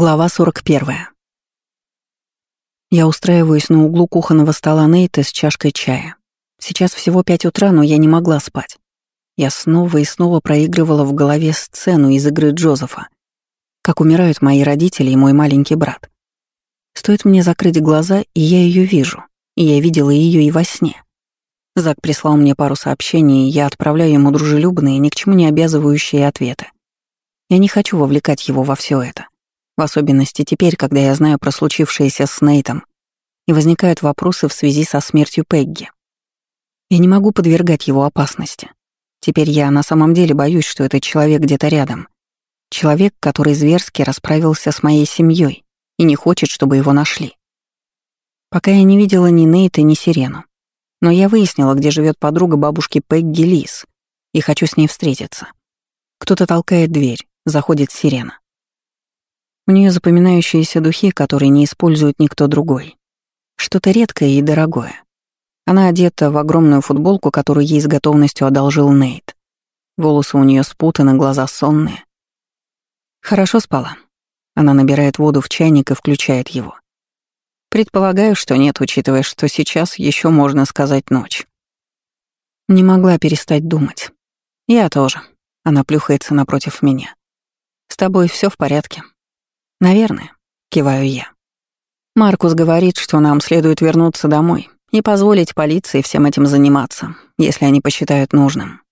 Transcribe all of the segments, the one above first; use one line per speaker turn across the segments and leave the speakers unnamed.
Глава 41. Я устраиваюсь на углу кухонного стола Нейта с чашкой чая. Сейчас всего пять утра, но я не могла спать. Я снова и снова проигрывала в голове сцену из игры Джозефа. Как умирают мои родители и мой маленький брат. Стоит мне закрыть глаза, и я ее вижу. И я видела ее и во сне. Зак прислал мне пару сообщений, и я отправляю ему дружелюбные, ни к чему не обязывающие ответы. Я не хочу вовлекать его во все это. В особенности теперь, когда я знаю про случившееся с Нейтом, и возникают вопросы в связи со смертью Пегги. Я не могу подвергать его опасности. Теперь я на самом деле боюсь, что этот человек где-то рядом. Человек, который зверски расправился с моей семьей и не хочет, чтобы его нашли. Пока я не видела ни Нейта, ни Сирену. Но я выяснила, где живет подруга бабушки Пегги Лис, и хочу с ней встретиться. Кто-то толкает дверь, заходит Сирена. У нее запоминающиеся духи, которые не использует никто другой. Что-то редкое и дорогое. Она одета в огромную футболку, которую ей с готовностью одолжил Нейт. Волосы у нее спутаны, глаза сонные. Хорошо спала. Она набирает воду в чайник и включает его. Предполагаю, что нет, учитывая, что сейчас еще можно сказать ночь. Не могла перестать думать. Я тоже. Она плюхается напротив меня. С тобой все в порядке. «Наверное», — киваю я. Маркус говорит, что нам следует вернуться домой и позволить полиции всем этим заниматься, если они посчитают нужным.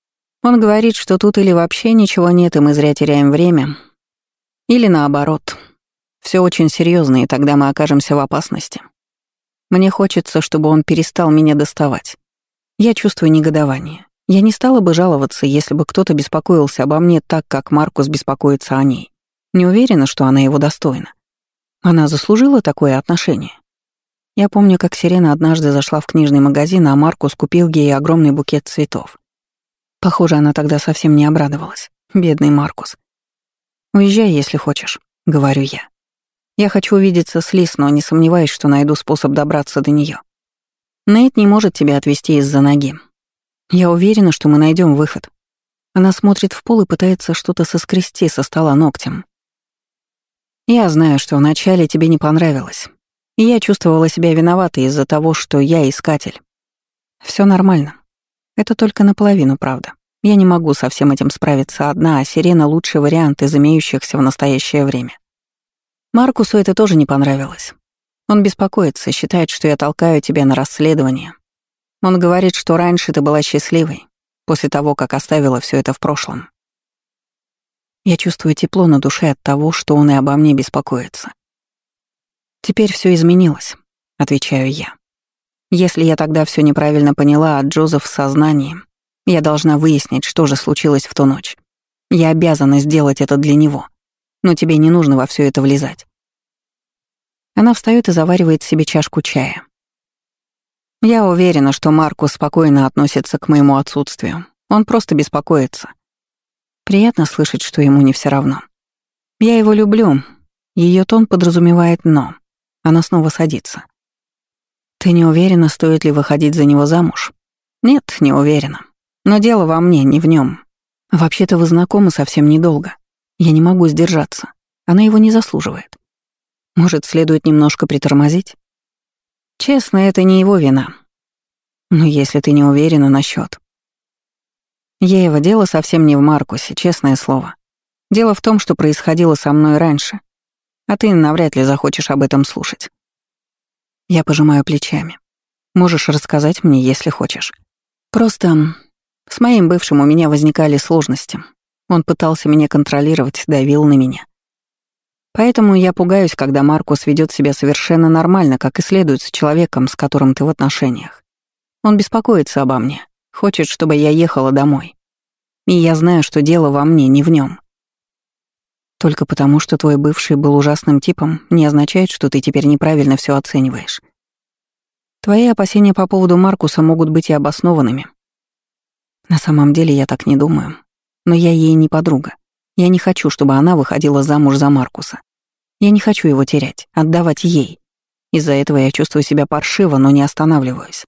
Он говорит, что тут или вообще ничего нет, и мы зря теряем время, или наоборот. Все очень серьезно, и тогда мы окажемся в опасности. Мне хочется, чтобы он перестал меня доставать. Я чувствую негодование. Я не стала бы жаловаться, если бы кто-то беспокоился обо мне так, как Маркус беспокоится о ней. Не уверена, что она его достойна. Она заслужила такое отношение. Я помню, как Сирена однажды зашла в книжный магазин, а Маркус купил ей огромный букет цветов. Похоже, она тогда совсем не обрадовалась. Бедный Маркус. «Уезжай, если хочешь», — говорю я. Я хочу увидеться с Лис, но не сомневаюсь, что найду способ добраться до нее. Нейт не может тебя отвезти из-за ноги. Я уверена, что мы найдем выход. Она смотрит в пол и пытается что-то соскрести со стола ногтем. Я знаю, что вначале тебе не понравилось. И я чувствовала себя виноватой из-за того, что я искатель. Все нормально. Это только наполовину правда. Я не могу со всем этим справиться одна, а Сирена — лучший вариант из имеющихся в настоящее время. Маркусу это тоже не понравилось. Он беспокоится, считает, что я толкаю тебя на расследование. Он говорит, что раньше ты была счастливой, после того, как оставила все это в прошлом. Я чувствую тепло на душе от того, что он и обо мне беспокоится. «Теперь все изменилось», — отвечаю я. «Если я тогда все неправильно поняла, а Джозеф в сознании, я должна выяснить, что же случилось в ту ночь. Я обязана сделать это для него. Но тебе не нужно во все это влезать». Она встает и заваривает себе чашку чая. Я уверена, что Маркус спокойно относится к моему отсутствию. Он просто беспокоится. Приятно слышать, что ему не все равно. Я его люблю. Ее тон подразумевает «но». Она снова садится. Ты не уверена, стоит ли выходить за него замуж? Нет, не уверена. Но дело во мне, не в нем. Вообще-то вы знакомы совсем недолго. Я не могу сдержаться. Она его не заслуживает. Может, следует немножко притормозить? Честно, это не его вина. Но если ты не уверена насчет, Еева, дело совсем не в Маркусе, честное слово. Дело в том, что происходило со мной раньше, а ты навряд ли захочешь об этом слушать. Я пожимаю плечами. Можешь рассказать мне, если хочешь. Просто с моим бывшим у меня возникали сложности. Он пытался меня контролировать, давил на меня. Поэтому я пугаюсь, когда Маркус ведет себя совершенно нормально, как и следует с человеком, с которым ты в отношениях. Он беспокоится обо мне, Хочет, чтобы я ехала домой. И я знаю, что дело во мне, не в нем. Только потому, что твой бывший был ужасным типом, не означает, что ты теперь неправильно все оцениваешь. Твои опасения по поводу Маркуса могут быть и обоснованными. На самом деле я так не думаю. Но я ей не подруга. Я не хочу, чтобы она выходила замуж за Маркуса. Я не хочу его терять, отдавать ей. Из-за этого я чувствую себя паршиво, но не останавливаюсь.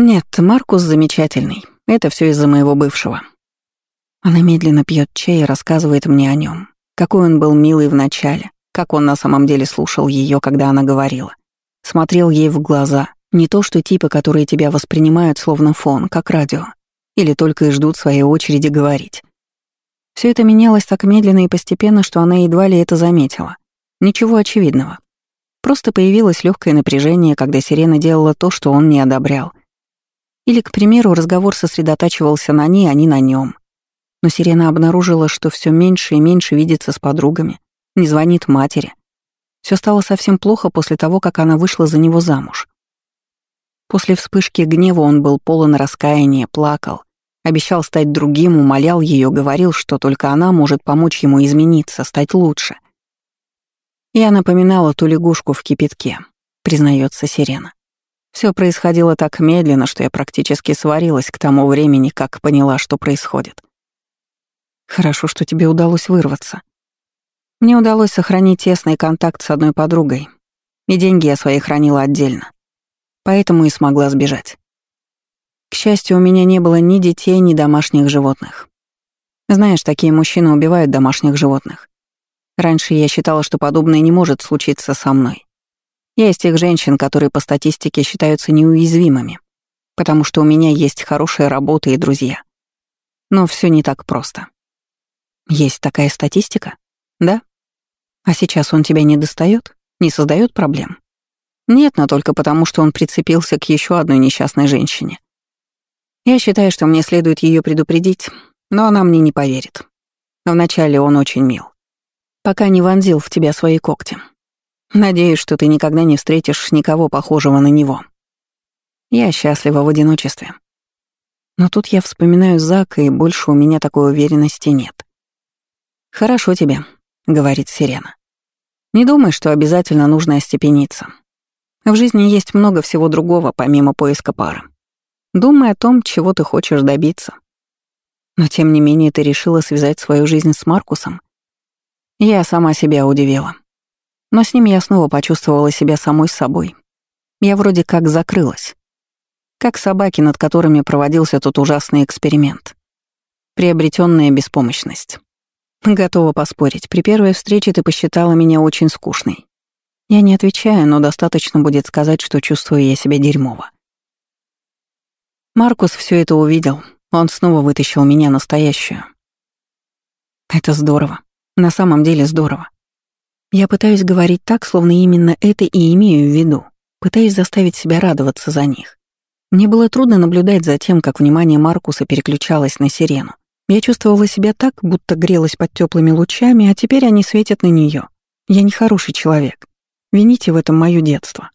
Нет, Маркус замечательный. Это все из-за моего бывшего. Она медленно пьет чай и рассказывает мне о нем, какой он был милый в начале, как он на самом деле слушал ее, когда она говорила. Смотрел ей в глаза. Не то, что типы, которые тебя воспринимают словно фон, как радио. Или только и ждут своей очереди говорить. Все это менялось так медленно и постепенно, что она едва ли это заметила. Ничего очевидного. Просто появилось легкое напряжение, когда Сирена делала то, что он не одобрял. Или, к примеру, разговор сосредотачивался на ней, а не на нем. Но Сирена обнаружила, что все меньше и меньше видится с подругами, не звонит матери. Все стало совсем плохо после того, как она вышла за него замуж. После вспышки гнева он был полон раскаяния, плакал, обещал стать другим, умолял ее, говорил, что только она может помочь ему измениться, стать лучше. Я напоминала ту лягушку в кипятке, признается Сирена. Все происходило так медленно, что я практически сварилась к тому времени, как поняла, что происходит. Хорошо, что тебе удалось вырваться. Мне удалось сохранить тесный контакт с одной подругой, и деньги я свои хранила отдельно. Поэтому и смогла сбежать. К счастью, у меня не было ни детей, ни домашних животных. Знаешь, такие мужчины убивают домашних животных. Раньше я считала, что подобное не может случиться со мной. Я из тех женщин, которые по статистике считаются неуязвимыми, потому что у меня есть хорошая работа и друзья. Но все не так просто. Есть такая статистика? Да? А сейчас он тебя не достает, не создает проблем? Нет, но только потому, что он прицепился к еще одной несчастной женщине. Я считаю, что мне следует ее предупредить, но она мне не поверит. Вначале он очень мил. Пока не вонзил в тебя свои когти. Надеюсь, что ты никогда не встретишь никого похожего на него. Я счастлива в одиночестве. Но тут я вспоминаю Зака, и больше у меня такой уверенности нет. «Хорошо тебе», — говорит Сирена. «Не думай, что обязательно нужно остепениться. В жизни есть много всего другого, помимо поиска пары. Думай о том, чего ты хочешь добиться. Но тем не менее ты решила связать свою жизнь с Маркусом. Я сама себя удивила. Но с ним я снова почувствовала себя самой собой. Я вроде как закрылась. Как собаки, над которыми проводился тот ужасный эксперимент. Приобретенная беспомощность. Готова поспорить, при первой встрече ты посчитала меня очень скучной. Я не отвечаю, но достаточно будет сказать, что чувствую я себя дерьмово. Маркус все это увидел. Он снова вытащил меня настоящую. Это здорово. На самом деле здорово. Я пытаюсь говорить так, словно именно это и имею в виду. Пытаюсь заставить себя радоваться за них. Мне было трудно наблюдать за тем, как внимание Маркуса переключалось на сирену. Я чувствовала себя так, будто грелась под теплыми лучами, а теперь они светят на нее. Я не хороший человек. Вините в этом мое детство.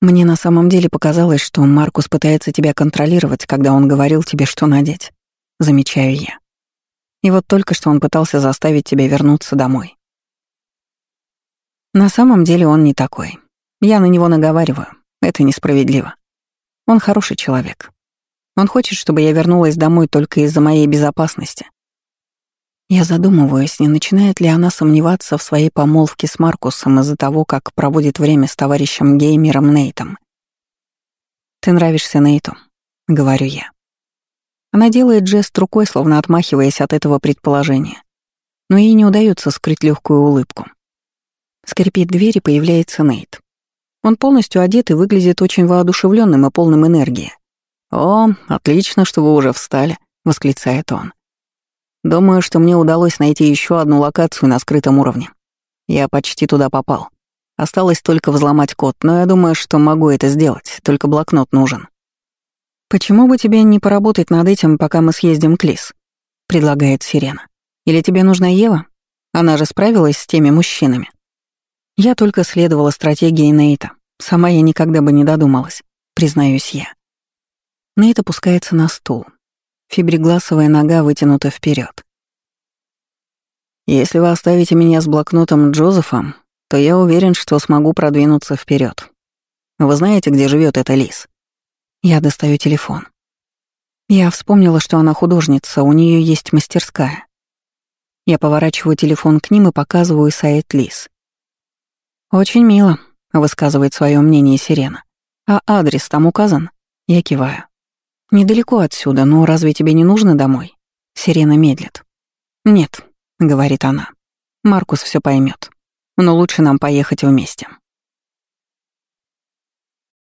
Мне на самом деле показалось, что Маркус пытается тебя контролировать, когда он говорил тебе, что надеть. Замечаю я. И вот только что он пытался заставить тебя вернуться домой. На самом деле он не такой. Я на него наговариваю. Это несправедливо. Он хороший человек. Он хочет, чтобы я вернулась домой только из-за моей безопасности. Я задумываюсь, не начинает ли она сомневаться в своей помолвке с Маркусом из-за того, как проводит время с товарищем Геймером Нейтом. «Ты нравишься Нейту», — говорю я. Она делает жест рукой, словно отмахиваясь от этого предположения. Но ей не удается скрыть легкую улыбку. Скрипит дверь и появляется Нейт. Он полностью одет и выглядит очень воодушевленным и полным энергии. «О, отлично, что вы уже встали», — восклицает он. «Думаю, что мне удалось найти еще одну локацию на скрытом уровне. Я почти туда попал. Осталось только взломать код, но я думаю, что могу это сделать, только блокнот нужен». «Почему бы тебе не поработать над этим, пока мы съездим к Лис?» — предлагает Сирена. «Или тебе нужна Ева? Она же справилась с теми мужчинами». Я только следовала стратегии Нейта. Сама я никогда бы не додумалась, признаюсь я. Нейт опускается на стул. Фибригласовая нога вытянута вперед. Если вы оставите меня с блокнотом Джозефом, то я уверен, что смогу продвинуться вперед. Вы знаете, где живет эта лис? Я достаю телефон. Я вспомнила, что она художница, у нее есть мастерская. Я поворачиваю телефон к ним и показываю сайт Лис. «Очень мило», — высказывает свое мнение Сирена. «А адрес там указан?» Я киваю. «Недалеко отсюда, но разве тебе не нужно домой?» Сирена медлит. «Нет», — говорит она. «Маркус все поймет. но лучше нам поехать вместе.